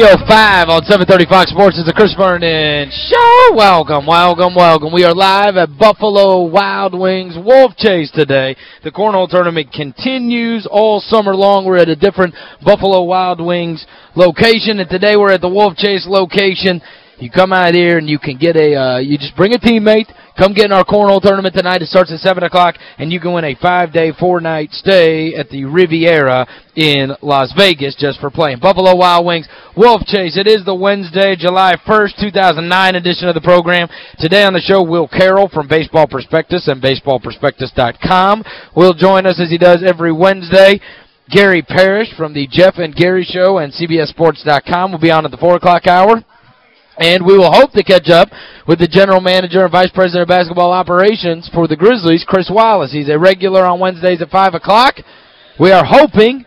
305 on 730 Fox Sports is the Chris Vernon Show. Welcome, welcome, welcome. We are live at Buffalo Wild Wings Wolf Chase today. The Cornhole Tournament continues all summer long. We're at a different Buffalo Wild Wings location, and today we're at the Wolf Chase location. You come out here and you can get a, uh, you just bring a teammate, come get in our cornhole tournament tonight. It starts at 7 o'clock, and you can win a five-day, four-night stay at the Riviera in Las Vegas just for playing. Buffalo Wild Wings, Wolf Chase. It is the Wednesday, July 1st, 2009 edition of the program. Today on the show, Will Carroll from Baseball Prospectus and BaseballProspectus.com will join us as he does every Wednesday. Gary Parrish from the Jeff and Gary Show and CBSSports.com will be on at the 4 o'clock hour. And we will hope to catch up with the general manager and vice president of basketball operations for the Grizzlies, Chris Wallace. He's a regular on Wednesdays at 5 o'clock. We are hoping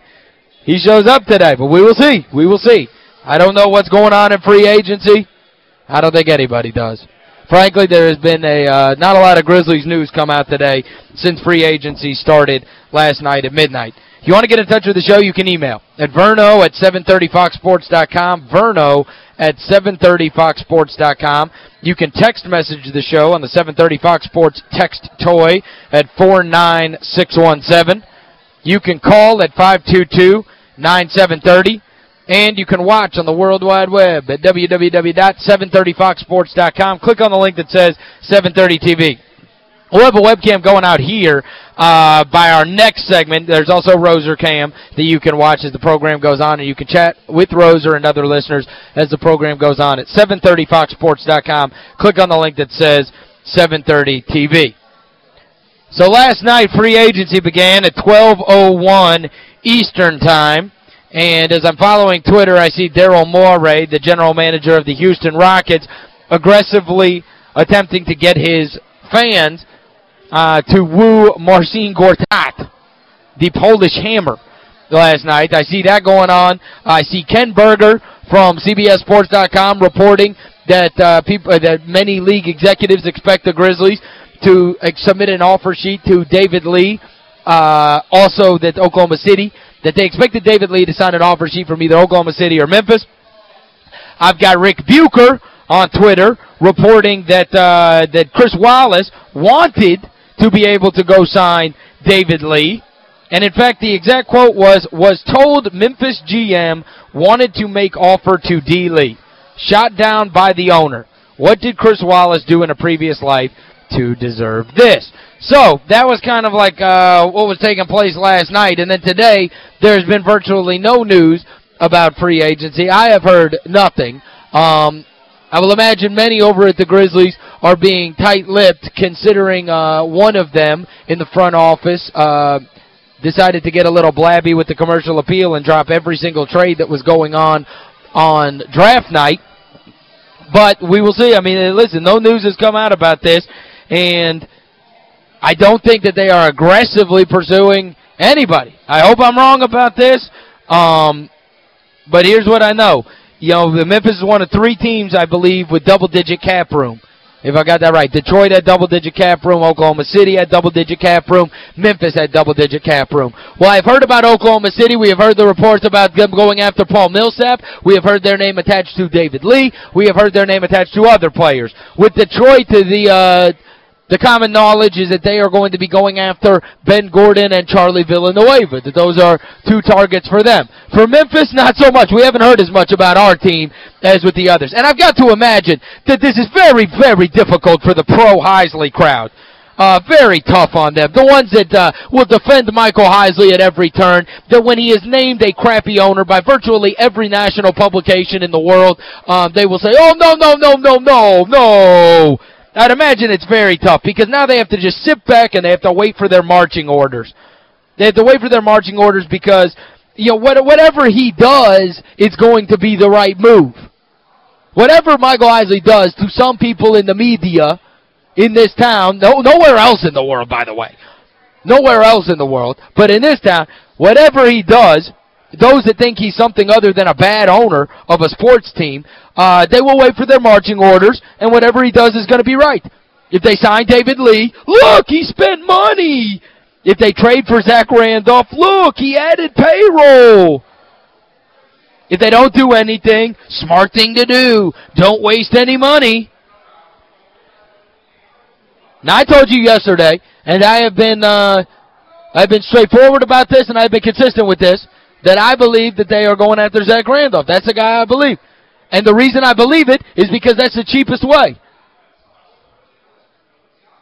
he shows up today, but we will see. We will see. I don't know what's going on in free agency. I don't think anybody does. Frankly, there has been a uh, not a lot of Grizzlies news come out today since free agency started last night at midnight. If you want to get in touch with the show, you can email at verno at 730foxsports.com, verno at 730foxsports.com. You can text message the show on the 730 Fox Sports text toy at 49617. You can call at 522-9730. And you can watch on the World Wide Web at www.730foxsports.com. Click on the link that says 730 TV. We'll have a webcam going out here uh, by our next segment. There's also Roser Cam that you can watch as the program goes on, and you can chat with Roser and other listeners as the program goes on at 730foxsports.com. Click on the link that says 730 TV. So last night, free agency began at 12.01 Eastern Time. And as I'm following Twitter, I see Daryl Morey, the general manager of the Houston Rockets, aggressively attempting to get his fans uh, to woo Marcin Gortat, the Polish hammer, last night. I see that going on. I see Ken Berger from CBSSports.com reporting that uh, people uh, that many league executives expect the Grizzlies to uh, submit an offer sheet to David Lee, uh, also that Oklahoma City, that they expected David Lee to sign an offer sheet from either Oklahoma City or Memphis. I've got Rick Bucher on Twitter reporting that uh, that Chris Wallace wanted to be able to go sign David Lee. And in fact, the exact quote was, was told Memphis GM wanted to make offer to D. Lee. Shot down by the owner. What did Chris Wallace do in a previous life to deserve this? So, that was kind of like uh, what was taking place last night. And then today, there's been virtually no news about free agency. I have heard nothing. Um, I will imagine many over at the Grizzlies are being tight-lipped considering uh, one of them in the front office uh, decided to get a little blabby with the commercial appeal and drop every single trade that was going on on draft night. But we will see. I mean, listen, no news has come out about this, and I don't think that they are aggressively pursuing anybody. I hope I'm wrong about this, um, but here's what I know. You know, the Memphis is one of three teams, I believe, with double-digit cap room. If I got that right. Detroit had double-digit cap room. Oklahoma City had double-digit cap room. Memphis had double-digit cap room. Well, I've heard about Oklahoma City. We have heard the reports about them going after Paul Millsap. We have heard their name attached to David Lee. We have heard their name attached to other players. With Detroit, to the... Uh, The common knowledge is that they are going to be going after Ben Gordon and Charlie Villanueva, that those are two targets for them. For Memphis, not so much. We haven't heard as much about our team as with the others. And I've got to imagine that this is very, very difficult for the pro-Heisley crowd. Uh, very tough on them. The ones that uh, will defend Michael Heisley at every turn, that when he is named a crappy owner by virtually every national publication in the world, um, they will say, oh, no, no, no, no, no, no. I'd imagine it's very tough because now they have to just sit back and they have to wait for their marching orders. They have to wait for their marching orders because, you know, what, whatever he does, it's going to be the right move. Whatever Michael Heisley does to some people in the media in this town, no, nowhere else in the world, by the way, nowhere else in the world, but in this town, whatever he does, those that think he's something other than a bad owner of a sports team, uh, they will wait for their marching orders, and whatever he does is going to be right. If they sign David Lee, look, he spent money. If they trade for Zach Randolph, look, he added payroll. If they don't do anything, smart thing to do. Don't waste any money. Now, I told you yesterday, and I have been uh, I've been straightforward about this, and I've been consistent with this, that I believe that they are going after Zach Randolph. That's the guy I believe. And the reason I believe it is because that's the cheapest way.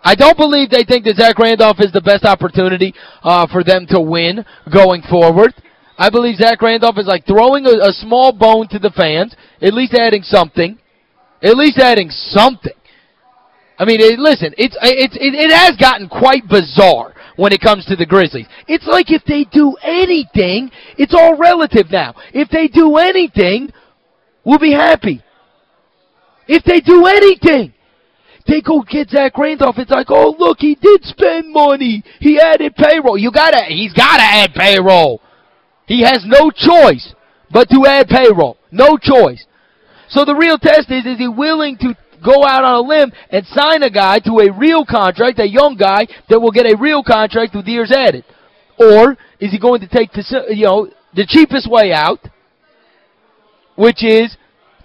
I don't believe they think that Zach Randolph is the best opportunity uh, for them to win going forward. I believe Zach Randolph is like throwing a, a small bone to the fans, at least adding something. At least adding something. I mean, it, listen, it's, it's, it, it has gotten quite bizarre when it comes to the Grizzlies. It's like if they do anything, it's all relative now. If they do anything, we'll be happy. If they do anything, they go get Zach Randolph. It's like, oh, look, he did spend money. He added payroll. You gotta, he's got to add payroll. He has no choice but to add payroll. No choice. So the real test is, is he willing to go out on a limb and sign a guy to a real contract, a young guy that will get a real contract with years added? Or is he going to take the, you know, the cheapest way out, which is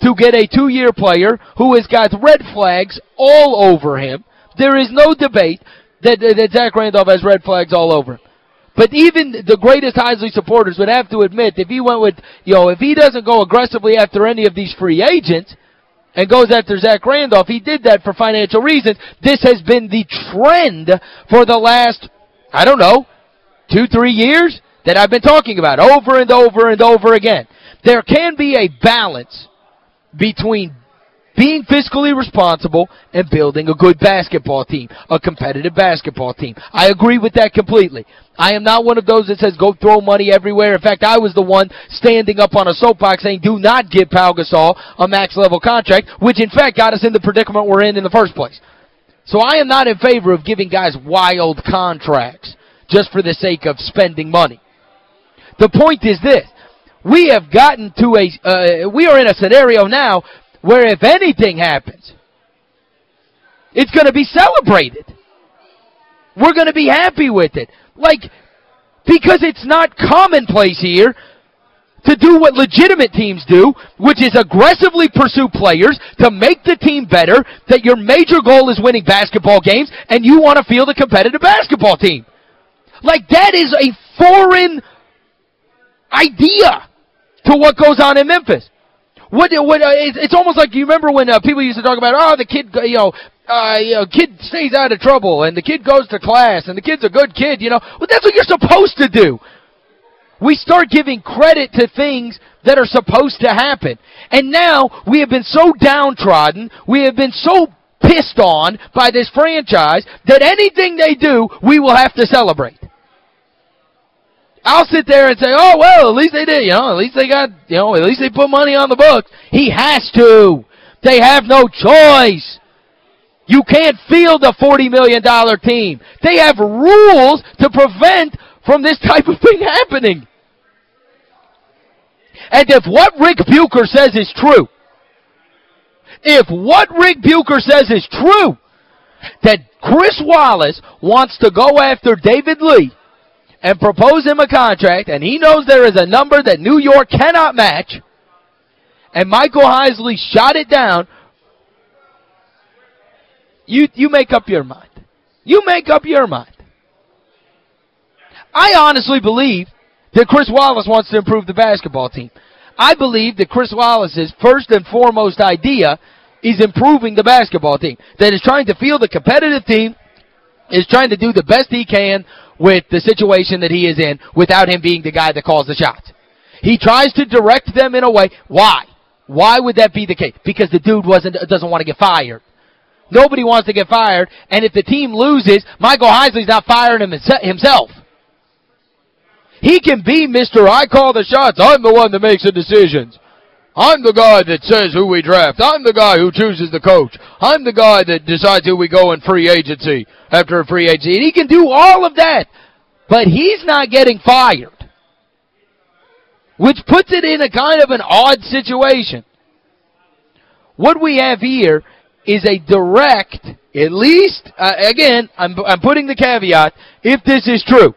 to get a two-year player who has got red flags all over him. There is no debate that, that Zach Randolph has red flags all over him. But even the greatest Heisley supporters would have to admit if he went with, you know, if he doesn't go aggressively after any of these free agents and goes after Zach Randolph, he did that for financial reasons. This has been the trend for the last, I don't know, two, three years that I've been talking about over and over and over again. There can be a balance between being fiscally responsible and building a good basketball team, a competitive basketball team. I agree with that completely. I am not one of those that says go throw money everywhere. In fact, I was the one standing up on a soapbox saying do not give Pau Gasol a max-level contract, which in fact got us in the predicament we're in in the first place. So I am not in favor of giving guys wild contracts just for the sake of spending money. The point is this. We have gotten to a, uh, we are in a scenario now where if anything happens, it's going to be celebrated. We're going to be happy with it. Like, because it's not commonplace here to do what legitimate teams do, which is aggressively pursue players to make the team better, that your major goal is winning basketball games, and you want to field a competitive basketball team. Like, that is a foreign idea to what goes on in Memphis. What, what uh, it's, it's almost like you remember when uh, people used to talk about, oh, the kid, you know, uh, you know, kid stays out of trouble and the kid goes to class and the kid's a good kid, you know. Well, that's what you're supposed to do. We start giving credit to things that are supposed to happen. And now we have been so downtrodden, we have been so pissed on by this franchise that anything they do, we will have to celebrate. I'll sit there and say, oh, well, at least they did, you know, at least they got, you know, at least they put money on the books. He has to. They have no choice. You can't field a $40 million team. They have rules to prevent from this type of thing happening. And if what Rick Bucher says is true, if what Rick Bucher says is true, that Chris Wallace wants to go after David Lee and propose him a contract, and he knows there is a number that New York cannot match, and Michael Heisley shot it down, you, you make up your mind. You make up your mind. I honestly believe that Chris Wallace wants to improve the basketball team. I believe that Chris Wallace's first and foremost idea is improving the basketball team. That is trying to field a competitive team, is trying to do the best he can with the situation that he is in without him being the guy that calls the shots. He tries to direct them in a way. Why? Why would that be the case? Because the dude wasn't doesn't want to get fired. Nobody wants to get fired, and if the team loses, Michael Heisley's not firing him himself. He can be Mr. I call the shots. I'm the one that makes the decisions. I'm the guy that says who we draft. I'm the guy who chooses the coach. I'm the guy that decides who we go in free agency after a free agency. And he can do all of that. But he's not getting fired. Which puts it in a kind of an odd situation. What we have here is a direct, at least, uh, again, I'm, I'm putting the caveat, if this is true.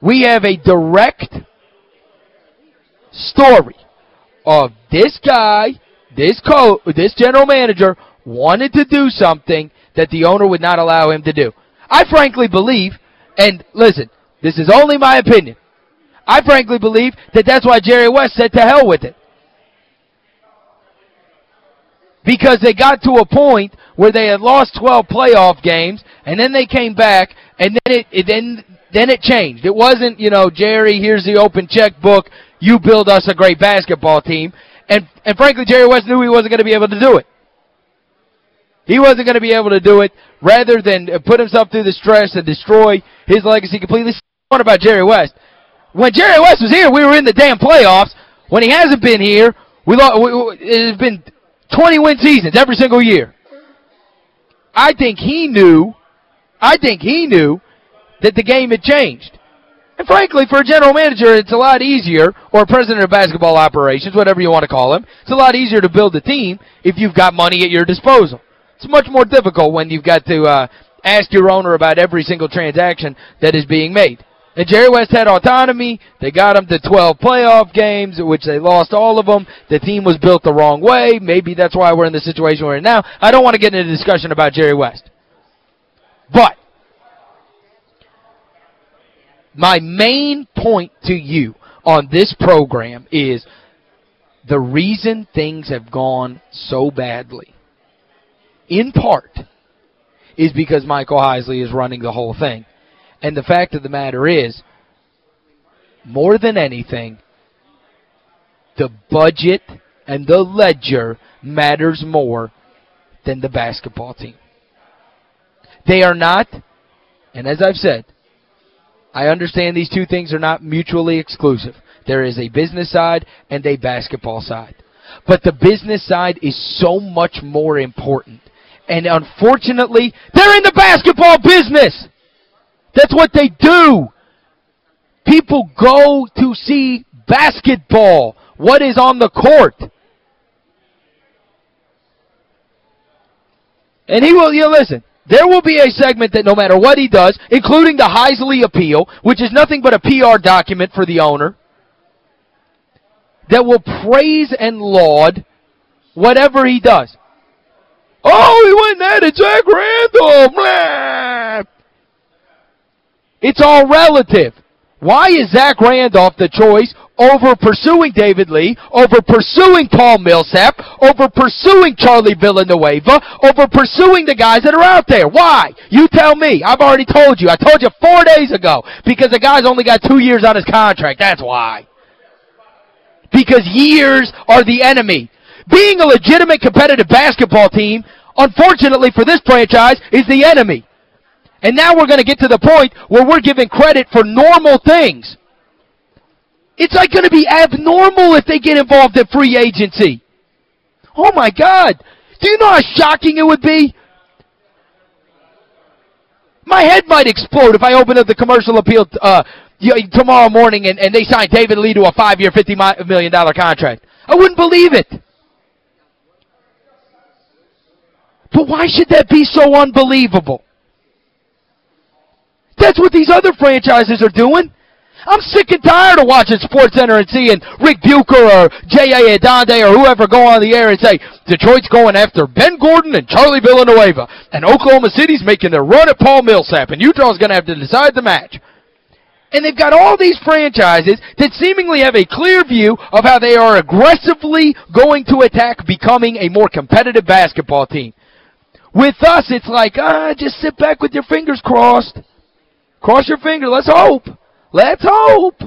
We have a direct story of this guy, this co this general manager wanted to do something that the owner would not allow him to do. I frankly believe, and listen, this is only my opinion, I frankly believe that that's why Jerry West said to hell with it. Because they got to a point where they had lost 12 playoff games, and then they came back, and then it, it then then it changed. It wasn't, you know, Jerry, here's the open checkbook, you build us a great basketball team. And and frankly, Jerry West knew he wasn't going to be able to do it. He wasn't going to be able to do it rather than put himself through the stress and destroy his legacy completely. What about Jerry West? When Jerry West was here, we were in the damn playoffs. When he hasn't been here, we, we it's been 20 win seasons every single year. I think he knew I think he knew that the game had changed. And frankly, for a general manager, it's a lot easier, or president of basketball operations, whatever you want to call him, it's a lot easier to build a team if you've got money at your disposal. It's much more difficult when you've got to uh, ask your owner about every single transaction that is being made. And Jerry West had autonomy. They got him to 12 playoff games, which they lost all of them. The team was built the wrong way. Maybe that's why we're in the situation we're in now. I don't want to get into a discussion about Jerry West. But my main point to you on this program is the reason things have gone so badly, in part, is because Michael Heisley is running the whole thing. And the fact of the matter is, more than anything, the budget and the ledger matters more than the basketball team. They are not, and as I've said, I understand these two things are not mutually exclusive. There is a business side and a basketball side. But the business side is so much more important. And unfortunately, they're in the basketball business. That's what they do. People go to see basketball, what is on the court. And he will, you know, listen, there will be a segment that no matter what he does, including the Heisley appeal, which is nothing but a PR document for the owner, that will praise and laud whatever he does. Oh, he went there to Zach Randolph. Blah. It's all relative. Why is Zach Randolph the choice over pursuing David Lee, over pursuing Paul Millsap, over pursuing Charlie Villanueva, over pursuing the guys that are out there? Why? You tell me. I've already told you. I told you four days ago because the guy's only got two years on his contract. That's why. Because years are the enemy. Being a legitimate competitive basketball team, unfortunately for this franchise, is the enemy. And now we're going to get to the point where we're giving credit for normal things. It's like going to be abnormal if they get involved in free agency. Oh, my God. Do you know how shocking it would be? My head might explode if I open up the commercial appeal uh, tomorrow morning and, and they sign David Lee to a five-year, $50 million contract. I wouldn't believe it. But why should that be so unbelievable? That's what these other franchises are doing. I'm sick and tired of watching SportsCenter and seeing Rick Bucher or J.A. Adande or whoever go on the air and say, Detroit's going after Ben Gordon and Charlie Villanueva, and Oklahoma City's making their run at Paul Millsap, and Utah's going to have to decide the match. And they've got all these franchises that seemingly have a clear view of how they are aggressively going to attack becoming a more competitive basketball team. With us, it's like, ah, just sit back with your fingers crossed. Cross your fingers. Let's hope. Let's hope.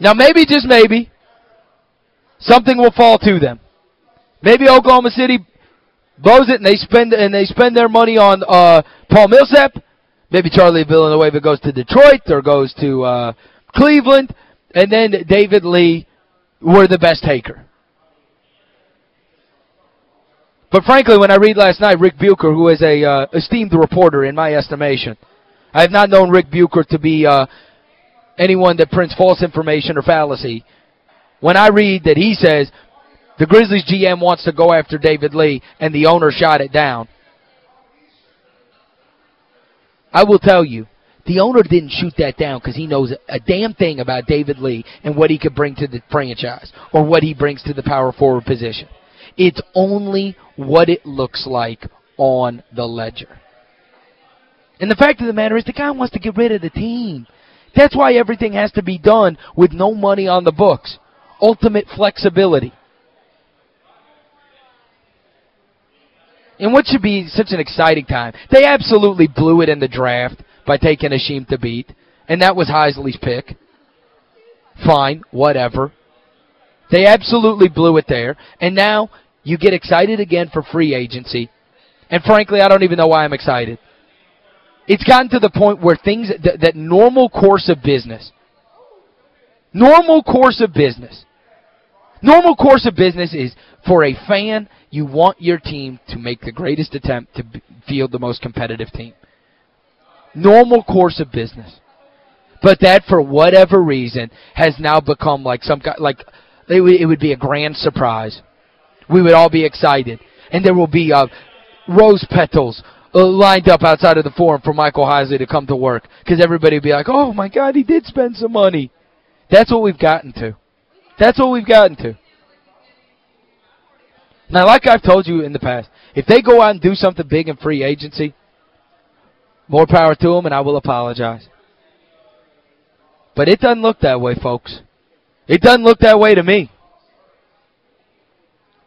Now, maybe, just maybe, something will fall to them. Maybe Oklahoma City blows it and they spend and they spend their money on uh, Paul Millsap. Maybe Charlie Villanueva goes to Detroit or goes to uh, Cleveland. And then David Lee were the best taker. But frankly, when I read last night, Rick Bucher, who is a uh, esteemed reporter in my estimation, I have not known Rick Bucher to be uh, anyone that prints false information or fallacy. When I read that he says the Grizzlies GM wants to go after David Lee and the owner shot it down, I will tell you, the owner didn't shoot that down because he knows a damn thing about David Lee and what he could bring to the franchise or what he brings to the power forward position. It's only what it looks like on the ledger. And the fact of the matter is the guy wants to get rid of the team. That's why everything has to be done with no money on the books. Ultimate flexibility. And what should be such an exciting time. They absolutely blew it in the draft by taking Hasheem Thabeet. and that was Heisley's pick. Fine, whatever. They absolutely blew it there. And now you get excited again for free agency. And frankly, I don't even know why I'm excited. It's gotten to the point where things, that, normal course of business, normal course of business, normal course of business is for a fan, you want your team to make the greatest attempt to field the most competitive team. Normal course of business. But that, for whatever reason, has now become like some kind, like, it would be a grand surprise we would all be excited. And there will be uh, rose petals uh, lined up outside of the forum for Michael Heisley to come to work because everybody would be like, oh, my God, he did spend some money. That's what we've gotten to. That's what we've gotten to. Now, like I've told you in the past, if they go out and do something big in free agency, more power to them, and I will apologize. But it doesn't look that way, folks. It doesn't look that way to me.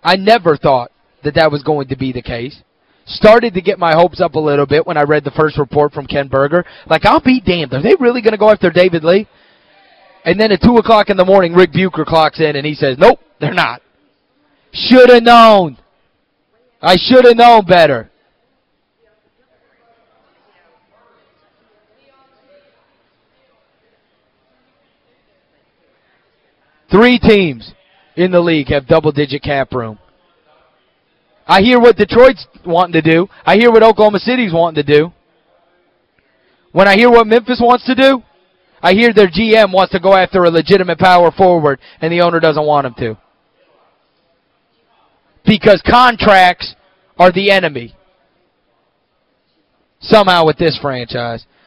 I never thought that that was going to be the case. Started to get my hopes up a little bit when I read the first report from Ken Berger. Like, I'll be damned. Are they really going to go after David Lee? And then at 2 o'clock in the morning, Rick Bucher clocks in and he says, nope, they're not. Should have known. I should have known better. Three teams in the league have double-digit cap room. I hear what Detroit's wanting to do. I hear what Oklahoma City's wanting to do. When I hear what Memphis wants to do, I hear their GM wants to go after a legitimate power forward and the owner doesn't want him to. Because contracts are the enemy. Somehow with this franchise.